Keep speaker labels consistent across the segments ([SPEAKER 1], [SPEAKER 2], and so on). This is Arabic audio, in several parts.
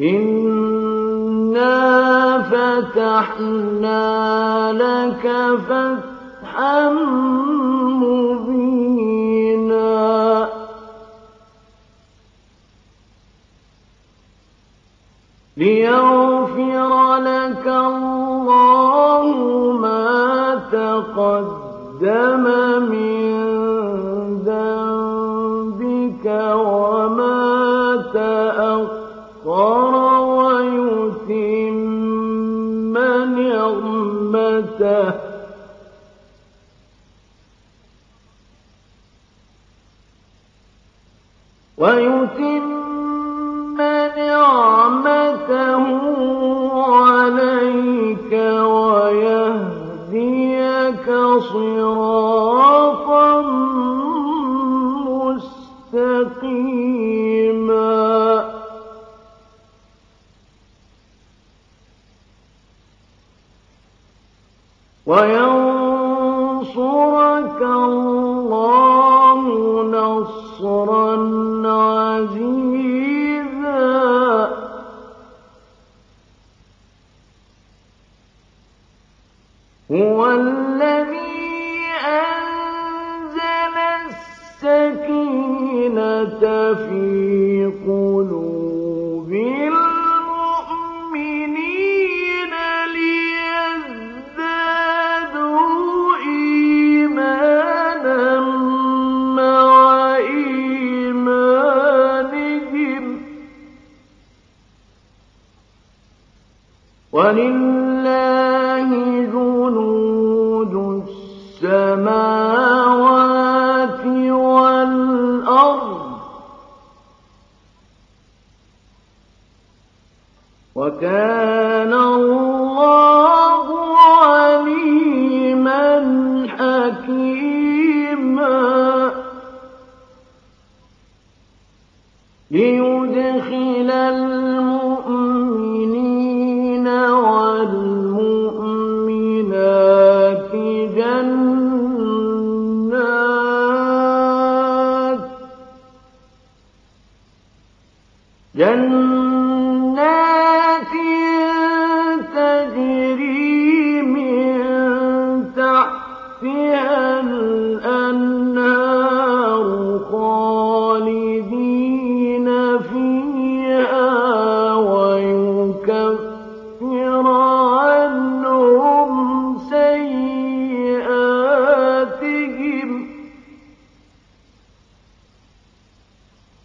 [SPEAKER 1] إِنَّا فَتَحْنَا لَكَ فَتْحًا مُّبِينًا لِّيَغْفِرَ لَكَ اللَّهُ مَا تَقَدَّمَ مِن وَيُتِمَّ نِعْمَتَهُ عَلَيْكَ وَيَهْدِيَكَ صِرَاطًا مُّسْتَقِيمًا. وَيَنصُرَكَ وَكَانَ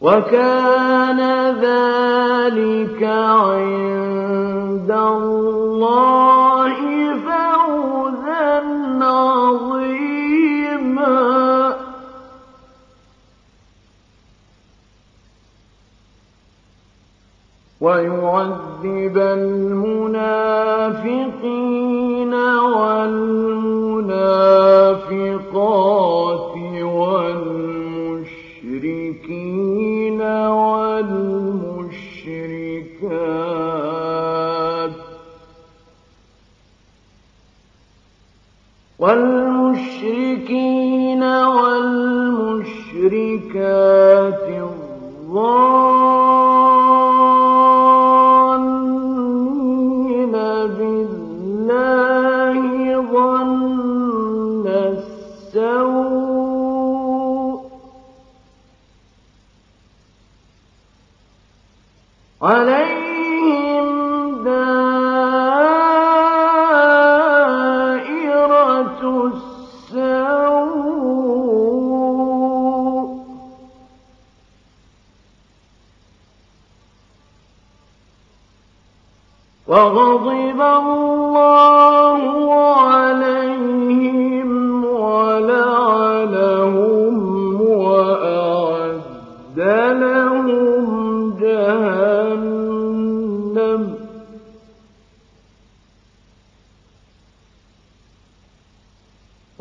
[SPEAKER 1] وَكَانَ ذَٰلِكَ عِندَ اللَّهِ فَوْزًا عَظِيمًا. الْمُنَافِقِينَ وَالْمُنَافِقَاتِ وَالْمُشْرِكِينَ وَالْمُشْرِكَاتِ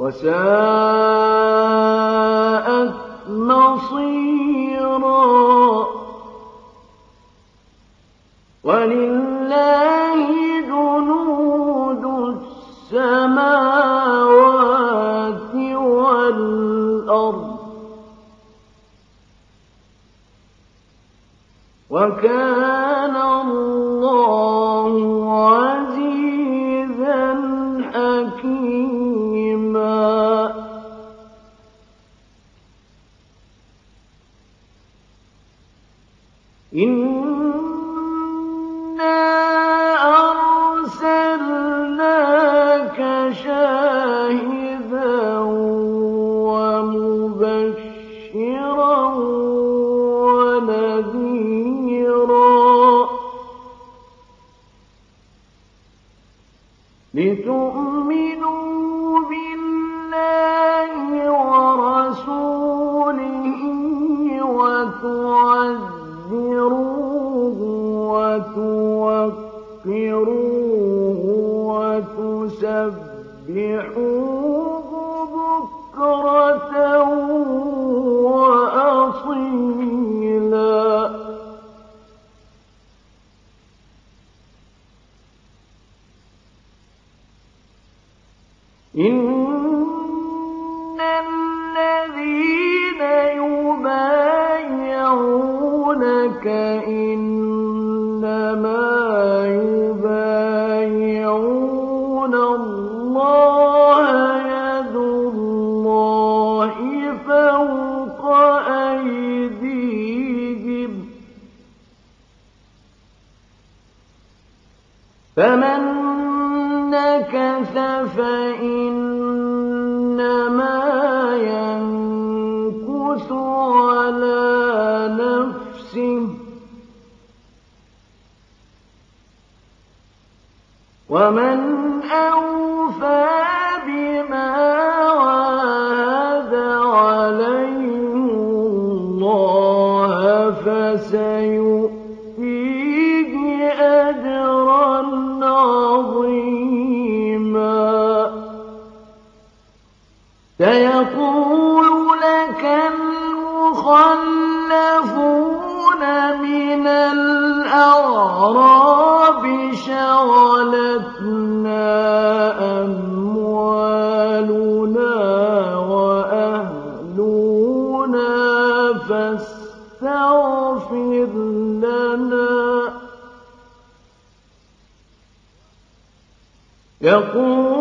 [SPEAKER 1] وَسَاءَتْ مَصِيرًا. وَلِلَّهِ جُنُودُ السَّمَاوَاتِ وَالْأَرْضِ ۚ. وَكَانَ لتؤمنوا بالله ورسوله وتعذروه وتوقروه وتسبحوه بكرة وأصيلا. إن الذين يبايعونك إنما يبايعون الله يد الله فوق أيديهم فمن نكث فإنما ينكث على نفسه ومن أوفى الأعراب شغلتنا أموالنا وأهلنا فاستغفر لنا. يقول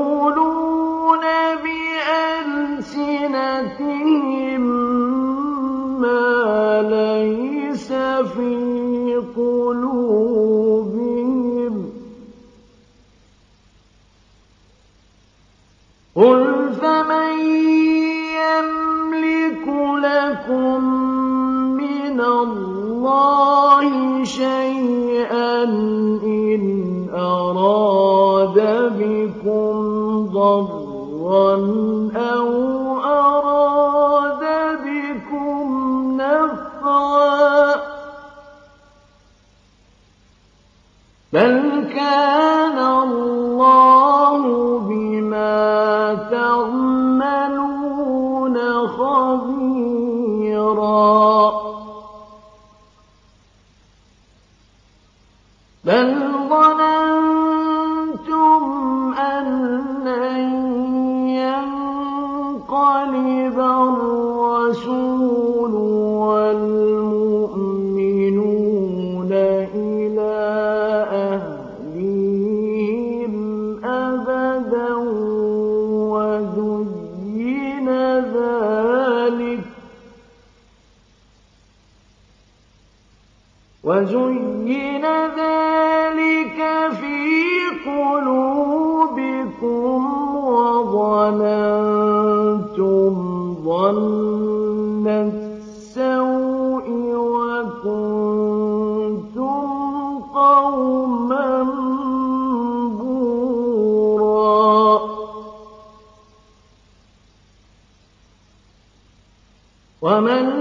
[SPEAKER 1] ومن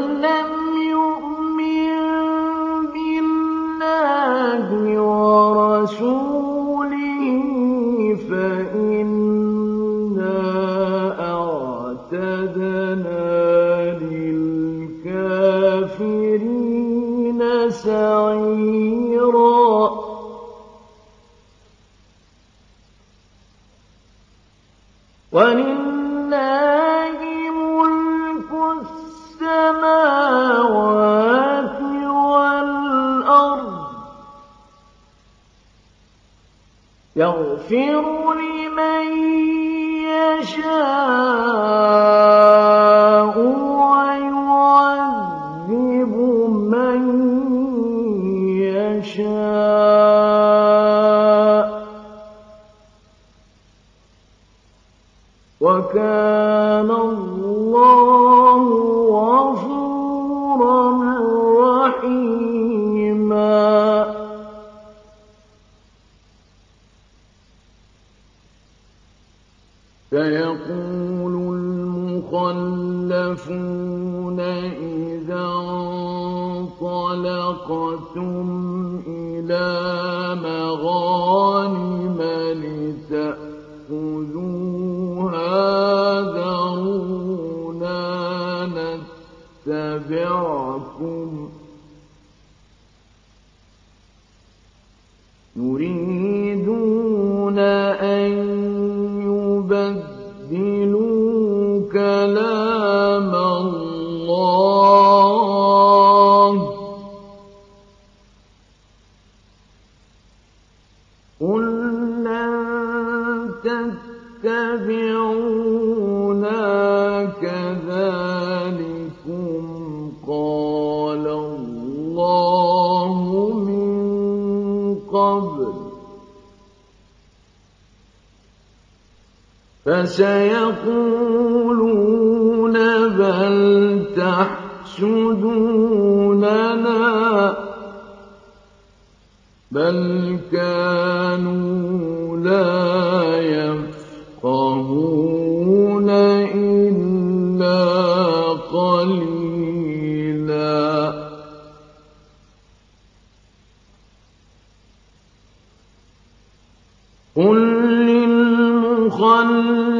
[SPEAKER 1] يبدلوا فسيقولون بل تحسدوننا بل كانوا لا يفقهون إلا قليلا. قل للمخلفين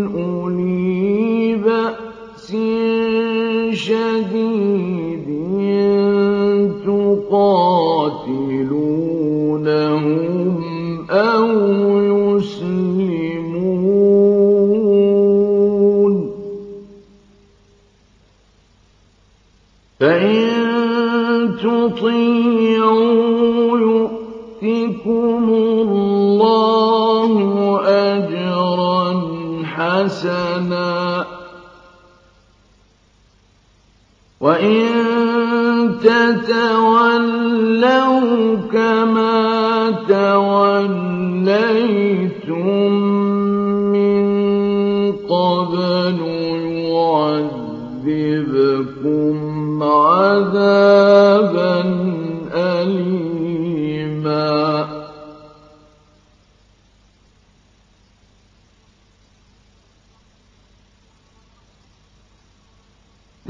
[SPEAKER 1] تطيعوا يؤتكم الله أجرا حسنا. وإن تتولوا كما توليتم من قبل يعذبكم عذابا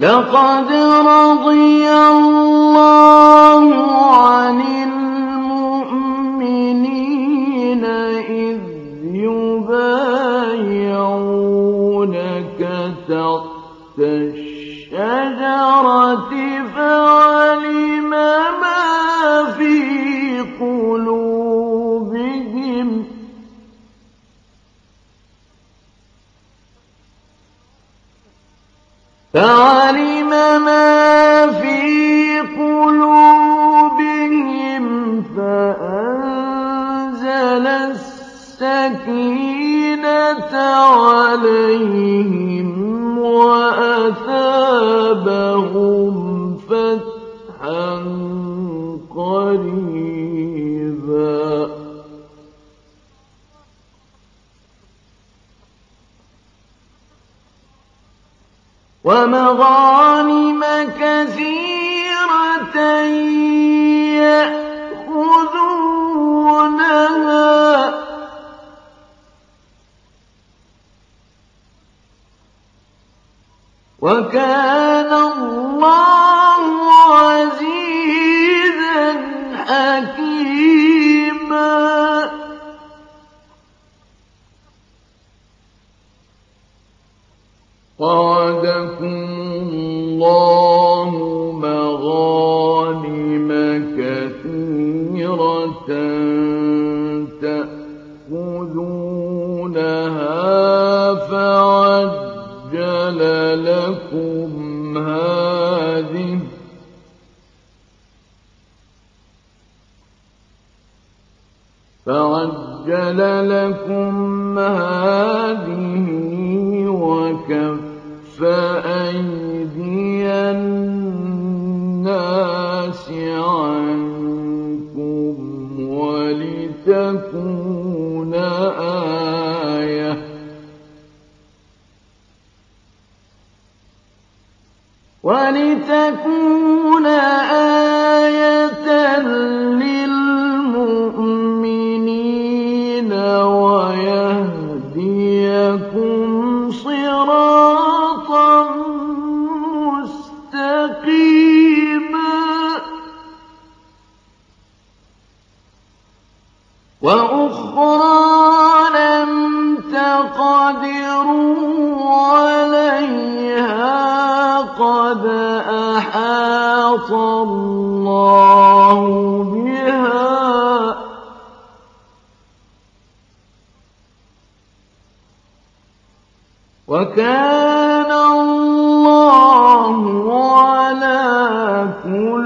[SPEAKER 1] لقد رضي الله عن المؤمنين إذ يبايعونك تحت الشجرة فعلم ما في قلوبهم. فعلم عليهم وأثابهم فتحا قريبا. ومغانم وكان فعجل لكم هذه وكف أيدي الناس عنكم ولتكون آية ولتكون آية قد أحاط الله بها وكان الله على كل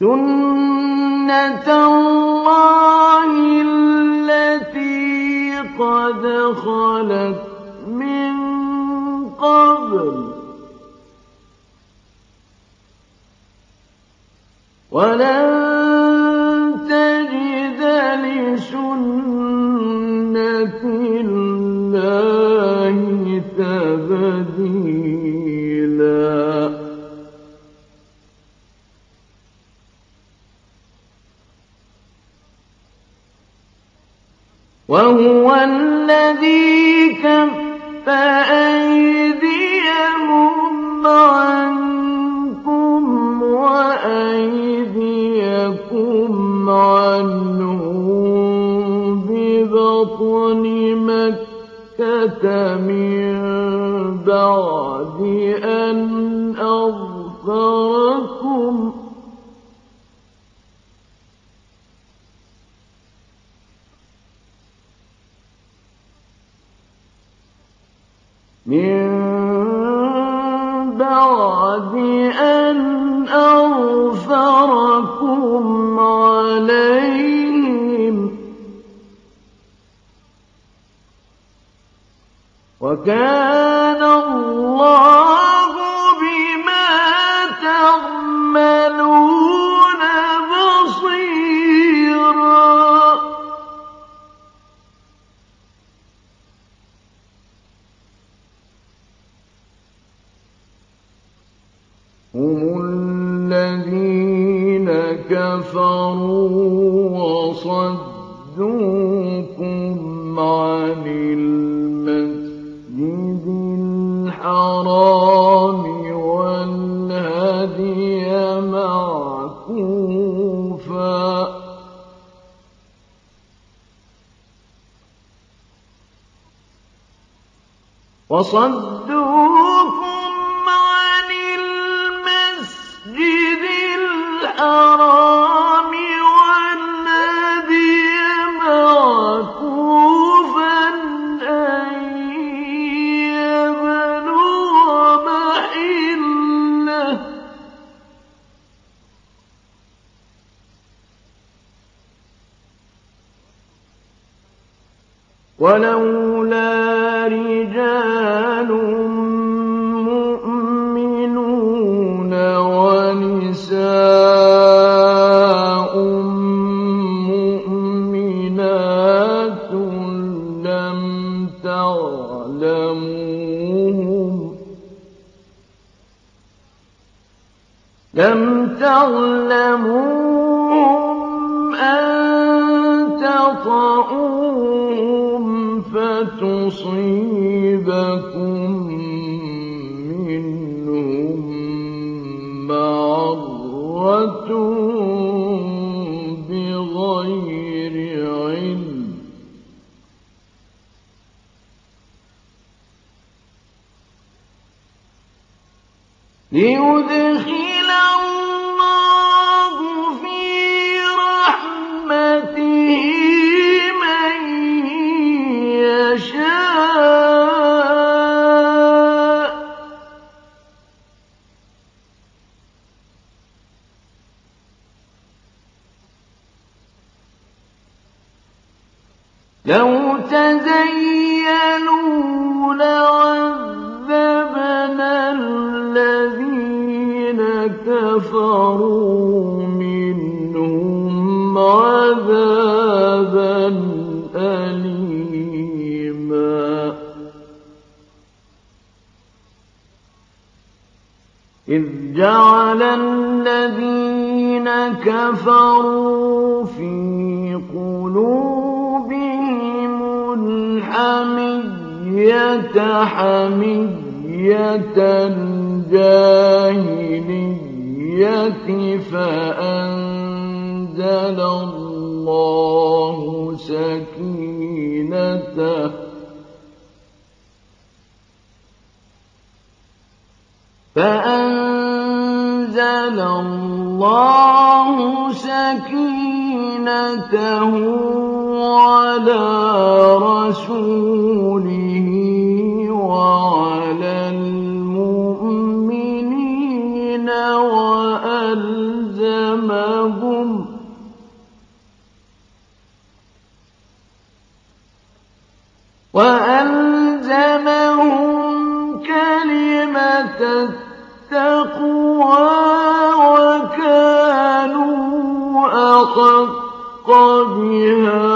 [SPEAKER 1] سنة الله التي قد خلت من قبل وهو الذي كف أيديهم عنكم وأيديكم عنهم ببطن مكة من اللَّهُ بِمَا تَعْمَلُونَ بَصِيرًا. هُمُ الَّذِينَ كَفَرُوا أَن وَلَوْلَا رِجَالٌ مُّؤْمِنُونَ وَنِسَاءٌ مُّؤْمِنَاتٌ لَّمْ تَعْلَمُوهُمْ الْجَاهِلِيَّةِ فَأَنزَلَ اللَّهُ سَكِينَتَهُ. عَلَىٰ رَسُولِهِ. وَأَلْزَمَهُمْ كَلِمَةَ التَّقْوَىٰ وَكَانُوا أَحَقَّ بِهَا.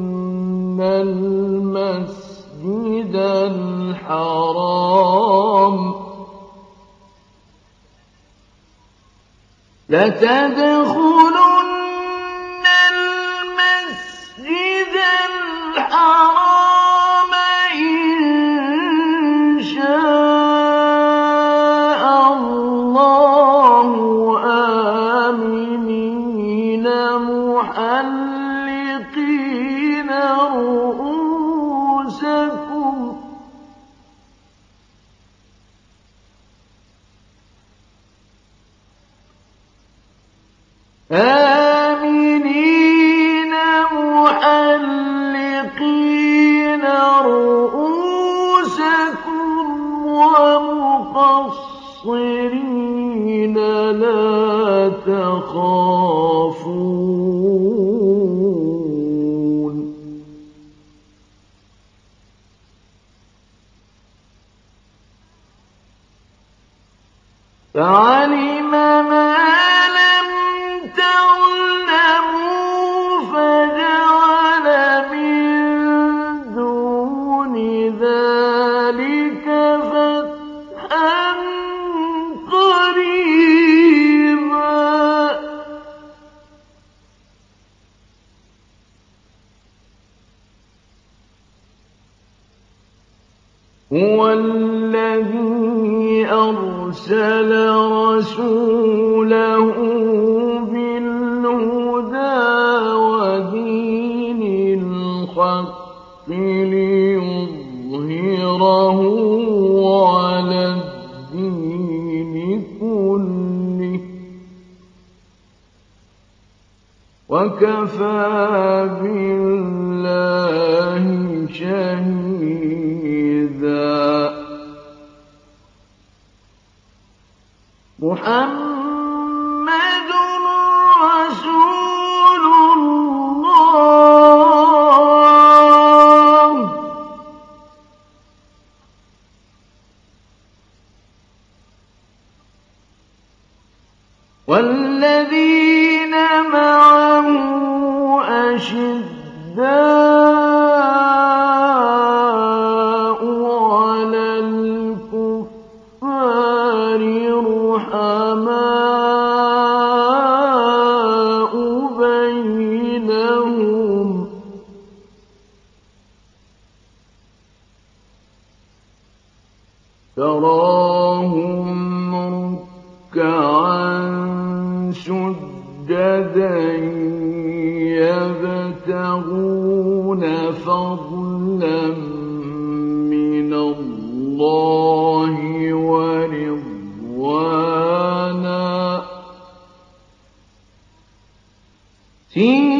[SPEAKER 1] الْمَسْجِدَ الْحَرَامَ. ¿Sí?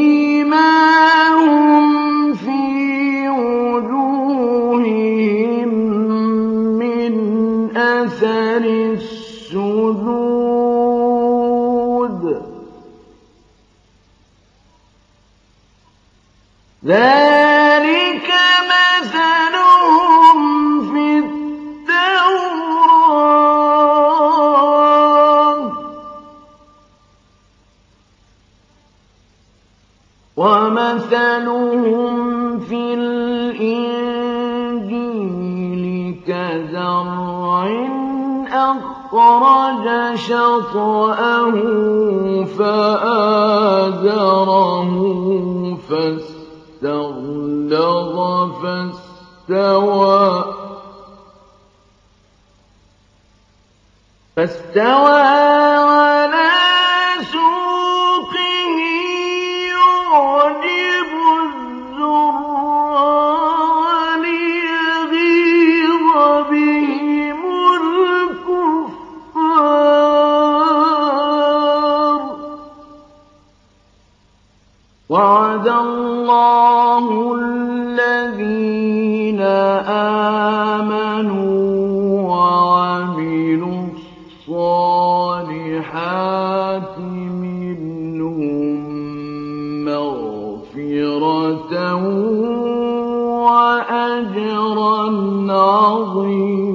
[SPEAKER 1] فاستغلظ فاستوى فاستوى. وأجرا عظيما